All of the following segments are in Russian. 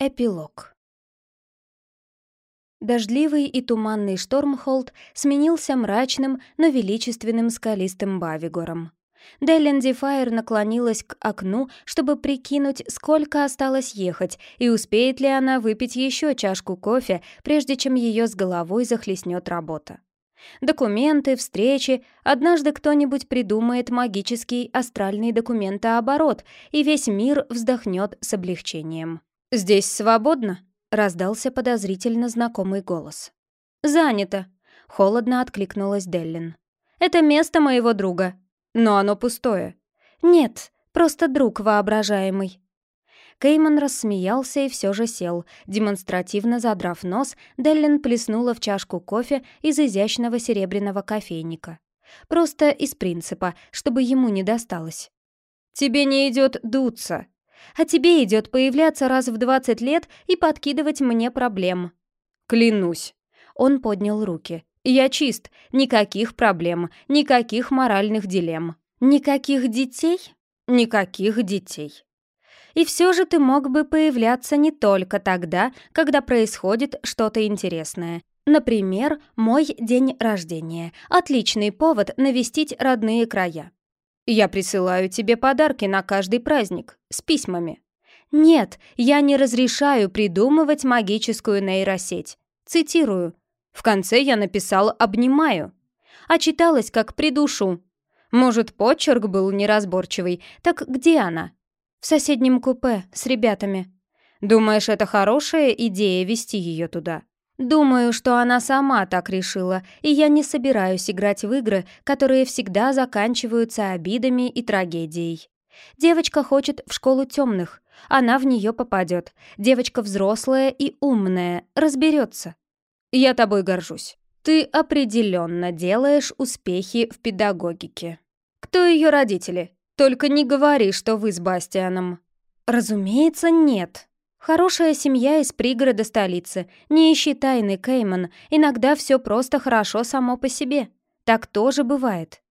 Эпилог. Дождливый и туманный Штормхолд сменился мрачным, но величественным скалистым Бавигором. Деллин Дифайр наклонилась к окну, чтобы прикинуть, сколько осталось ехать, и успеет ли она выпить еще чашку кофе, прежде чем ее с головой захлестнет работа. Документы, встречи, однажды кто-нибудь придумает магический астральный документооборот, и весь мир вздохнет с облегчением. «Здесь свободно?» — раздался подозрительно знакомый голос. «Занято», — холодно откликнулась Деллин. «Это место моего друга, но оно пустое». «Нет, просто друг воображаемый». Кейман рассмеялся и все же сел. Демонстративно задрав нос, Деллин плеснула в чашку кофе из изящного серебряного кофейника. Просто из принципа, чтобы ему не досталось. «Тебе не идет дуться», а тебе идет появляться раз в двадцать лет и подкидывать мне проблем». «Клянусь». Он поднял руки. «Я чист. Никаких проблем, никаких моральных дилемм. Никаких детей? Никаких детей». И все же ты мог бы появляться не только тогда, когда происходит что-то интересное. Например, мой день рождения. Отличный повод навестить родные края. Я присылаю тебе подарки на каждый праздник с письмами. Нет, я не разрешаю придумывать магическую нейросеть. Цитирую. В конце я написал «обнимаю», а читалось как «придушу». Может, почерк был неразборчивый, так где она? В соседнем купе с ребятами. Думаешь, это хорошая идея вести ее туда? Думаю, что она сама так решила, и я не собираюсь играть в игры, которые всегда заканчиваются обидами и трагедией. Девочка хочет в школу темных, она в нее попадет. Девочка взрослая и умная, разберется. Я тобой горжусь. Ты определенно делаешь успехи в педагогике. Кто ее родители? Только не говори, что вы с Бастианом. Разумеется, нет. Хорошая семья из пригорода столицы. Не ищи тайны, Кейман. Иногда все просто хорошо само по себе. Так тоже бывает.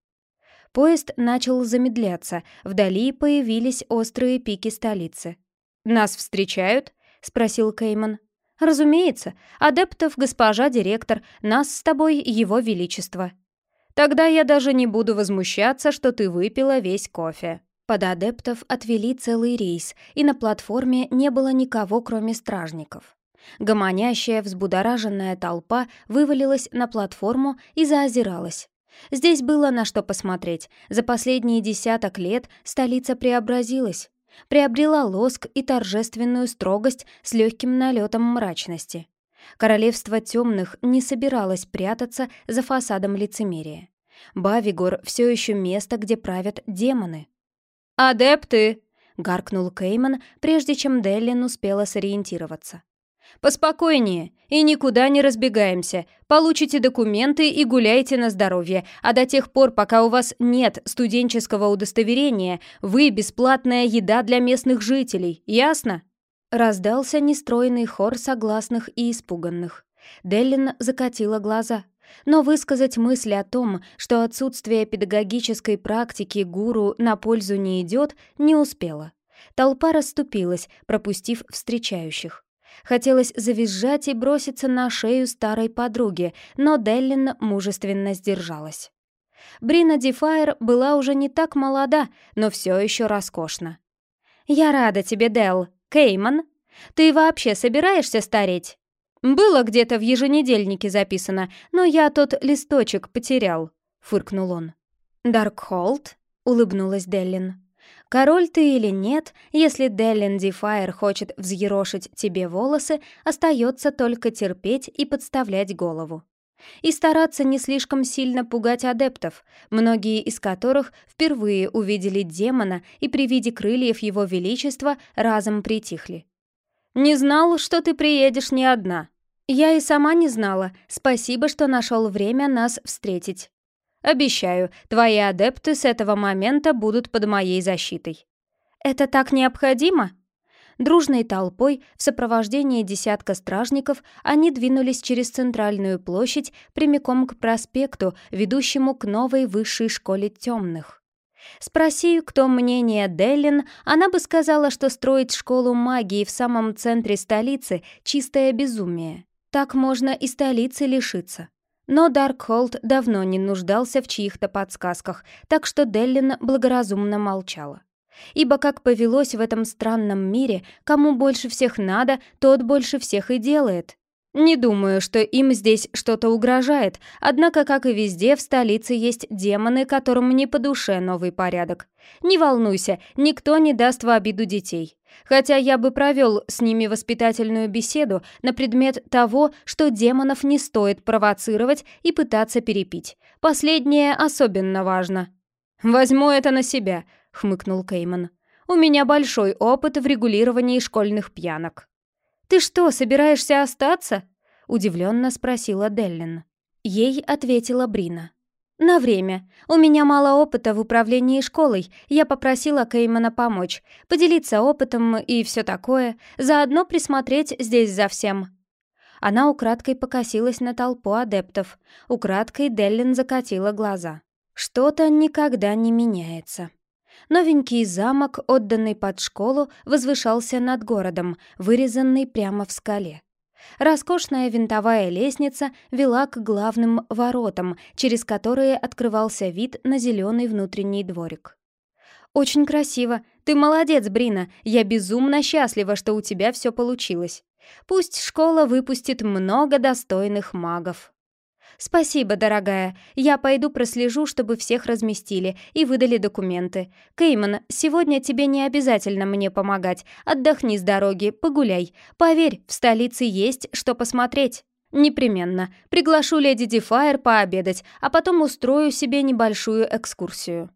Поезд начал замедляться. Вдали появились острые пики столицы. «Нас встречают?» — спросил Кейман. «Разумеется. Адептов госпожа директор. Нас с тобой его величество». «Тогда я даже не буду возмущаться, что ты выпила весь кофе», под адептов отвели целый рейс, и на платформе не было никого, кроме стражников. Гомонящая, взбудораженная толпа вывалилась на платформу и заозиралась. Здесь было на что посмотреть. За последние десяток лет столица преобразилась. Приобрела лоск и торжественную строгость с легким налетом мрачности. Королевство темных не собиралось прятаться за фасадом лицемерия. Бавигор все еще место, где правят демоны. «Адепты!» — гаркнул Кейман, прежде чем Деллин успела сориентироваться. «Поспокойнее и никуда не разбегаемся. Получите документы и гуляйте на здоровье, а до тех пор, пока у вас нет студенческого удостоверения, вы бесплатная еда для местных жителей, ясно?» Раздался нестройный хор согласных и испуганных. Деллин закатила глаза но высказать мысль о том, что отсутствие педагогической практики гуру на пользу не идет, не успела. Толпа расступилась, пропустив встречающих. Хотелось завизжать и броситься на шею старой подруги, но Деллин мужественно сдержалась. Брина Дифайр была уже не так молода, но все еще роскошна. «Я рада тебе, Дел. Кейман, ты вообще собираешься стареть?» «Было где-то в еженедельнике записано, но я тот листочек потерял», — фыркнул он. «Даркхолд?» — улыбнулась Деллин. «Король ты или нет, если Деллин Дифайр хочет взъерошить тебе волосы, остается только терпеть и подставлять голову. И стараться не слишком сильно пугать адептов, многие из которых впервые увидели демона и при виде крыльев его величества разом притихли. «Не знал, что ты приедешь не одна», «Я и сама не знала. Спасибо, что нашел время нас встретить. Обещаю, твои адепты с этого момента будут под моей защитой». «Это так необходимо?» Дружной толпой, в сопровождении десятка стражников, они двинулись через центральную площадь прямиком к проспекту, ведущему к новой высшей школе темных. Спроси, кто мнение Деллин, она бы сказала, что строить школу магии в самом центре столицы — чистое безумие. Так можно и столицы лишиться. Но Даркхолд давно не нуждался в чьих-то подсказках, так что Деллин благоразумно молчала. Ибо, как повелось в этом странном мире, кому больше всех надо, тот больше всех и делает. Не думаю, что им здесь что-то угрожает, однако, как и везде, в столице есть демоны, которым не по душе новый порядок. Не волнуйся, никто не даст в обиду детей. Хотя я бы провел с ними воспитательную беседу на предмет того, что демонов не стоит провоцировать и пытаться перепить. Последнее особенно важно. «Возьму это на себя», — хмыкнул Кейман. «У меня большой опыт в регулировании школьных пьянок». «Ты что, собираешься остаться?» — удивленно спросила Деллин. Ей ответила Брина. «На время. У меня мало опыта в управлении школой. Я попросила Кеймана помочь, поделиться опытом и все такое, заодно присмотреть здесь за всем». Она украдкой покосилась на толпу адептов. Украдкой Деллин закатила глаза. «Что-то никогда не меняется». Новенький замок, отданный под школу, возвышался над городом, вырезанный прямо в скале. Роскошная винтовая лестница вела к главным воротам, через которые открывался вид на зеленый внутренний дворик. «Очень красиво. Ты молодец, Брина. Я безумно счастлива, что у тебя все получилось. Пусть школа выпустит много достойных магов». «Спасибо, дорогая. Я пойду прослежу, чтобы всех разместили и выдали документы. Кейман, сегодня тебе не обязательно мне помогать. Отдохни с дороги, погуляй. Поверь, в столице есть что посмотреть». «Непременно. Приглашу леди Дефайр пообедать, а потом устрою себе небольшую экскурсию».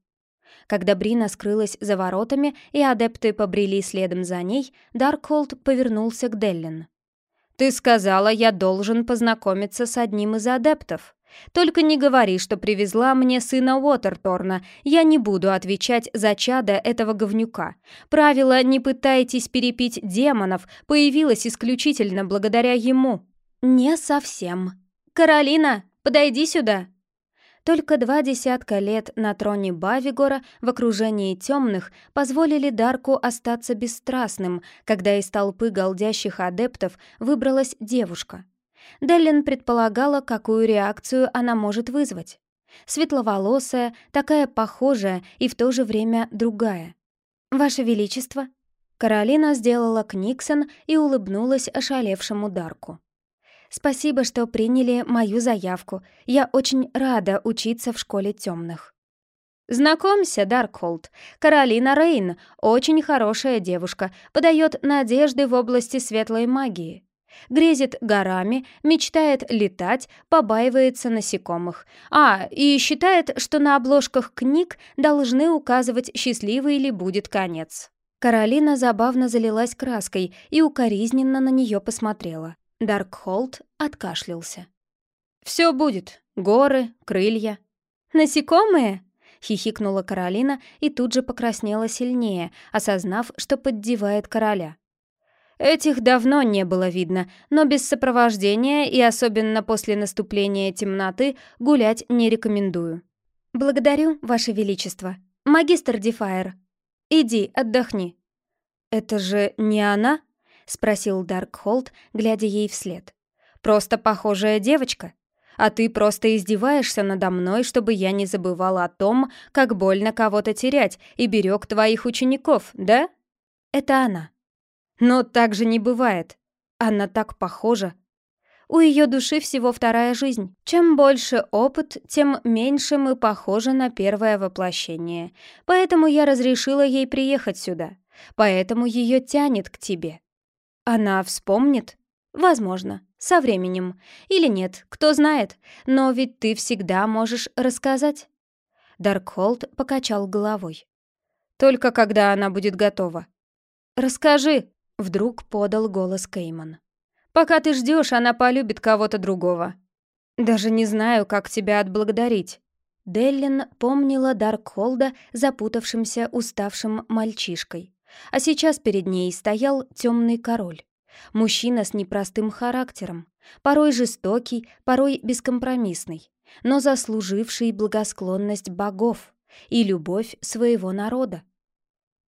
Когда Брина скрылась за воротами и адепты побрели следом за ней, Даркхолд повернулся к Деллин. «Ты сказала, я должен познакомиться с одним из адептов. Только не говори, что привезла мне сына Уотерторна. Я не буду отвечать за чада этого говнюка. Правило «не пытайтесь перепить демонов» появилось исключительно благодаря ему». «Не совсем. Каролина, подойди сюда!» Только два десятка лет на троне Бавигора в окружении темных позволили Дарку остаться бесстрастным, когда из толпы голдящих адептов выбралась девушка. Деллин предполагала, какую реакцию она может вызвать. Светловолосая, такая похожая и в то же время другая. «Ваше Величество!» Каролина сделала книксон и улыбнулась ошалевшему Дарку. Спасибо, что приняли мою заявку. Я очень рада учиться в школе темных. Знакомься, Даркхолд. Каролина Рейн, очень хорошая девушка, подает надежды в области светлой магии. Грезит горами, мечтает летать, побаивается насекомых. А, и считает, что на обложках книг должны указывать, счастливый ли будет конец. Каролина забавно залилась краской и укоризненно на нее посмотрела. Даркхолд откашлялся. «Все будет. Горы, крылья». «Насекомые?» — хихикнула Каролина и тут же покраснела сильнее, осознав, что поддевает короля. Этих давно не было видно, но без сопровождения и особенно после наступления темноты гулять не рекомендую. «Благодарю, Ваше Величество. Магистр Дефайр. Иди, отдохни». «Это же не она?» — спросил Даркхолд, глядя ей вслед. «Просто похожая девочка? А ты просто издеваешься надо мной, чтобы я не забывал о том, как больно кого-то терять и берег твоих учеников, да?» «Это она». «Но так же не бывает. Она так похожа». У ее души всего вторая жизнь. Чем больше опыт, тем меньше мы похожи на первое воплощение. Поэтому я разрешила ей приехать сюда. Поэтому ее тянет к тебе. Она вспомнит? Возможно, со временем. Или нет, кто знает. Но ведь ты всегда можешь рассказать. Даркхолд покачал головой. Только когда она будет готова. «Расскажи!» — вдруг подал голос Кейман. «Пока ты ждешь, она полюбит кого-то другого. Даже не знаю, как тебя отблагодарить». Деллин помнила Даркхолда запутавшимся, уставшим мальчишкой. А сейчас перед ней стоял темный король. Мужчина с непростым характером, порой жестокий, порой бескомпромиссный, но заслуживший благосклонность богов, и любовь своего народа.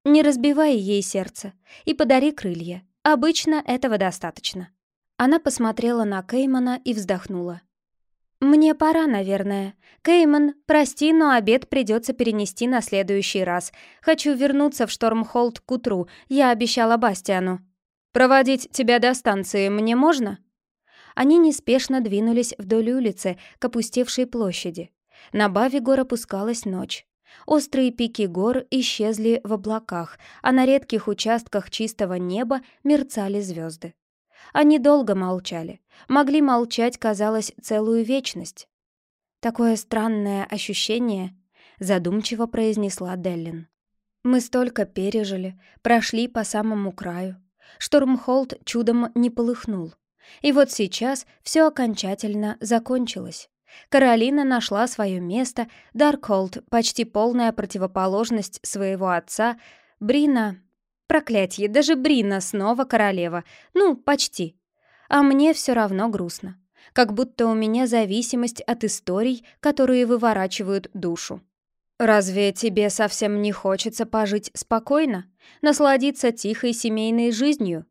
Не разбивай ей сердце и подари крылья. Обычно этого достаточно. Она посмотрела на Кеймана и вздохнула. «Мне пора, наверное. Кейман, прости, но обед придется перенести на следующий раз. Хочу вернуться в Штормхолд к утру. Я обещала Бастиану. Проводить тебя до станции мне можно?» Они неспешно двинулись вдоль улицы к опустевшей площади. На Бавигор опускалась ночь. Острые пики гор исчезли в облаках, а на редких участках чистого неба мерцали звезды. Они долго молчали. Могли молчать, казалось, целую вечность. «Такое странное ощущение», — задумчиво произнесла Деллин. «Мы столько пережили, прошли по самому краю. Штормхолд чудом не полыхнул. И вот сейчас все окончательно закончилось. Каролина нашла свое место, Даркхолд — почти полная противоположность своего отца, Брина... Проклятье, даже Брина снова королева. Ну, почти. А мне все равно грустно. Как будто у меня зависимость от историй, которые выворачивают душу. «Разве тебе совсем не хочется пожить спокойно? Насладиться тихой семейной жизнью?»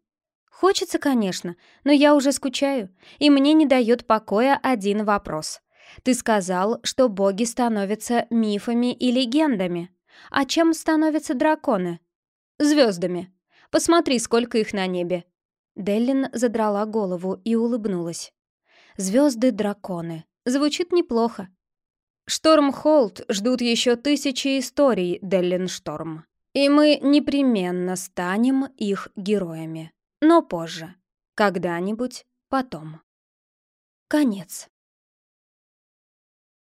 Хочется, конечно, но я уже скучаю, и мне не дает покоя один вопрос. Ты сказал, что боги становятся мифами и легендами. А чем становятся драконы? Звездами. Посмотри, сколько их на небе. Деллин задрала голову и улыбнулась. Звезды-драконы. Звучит неплохо. Штормхолд ждут еще тысячи историй, Деллин Шторм. И мы непременно станем их героями но позже. Когда-нибудь потом. Конец.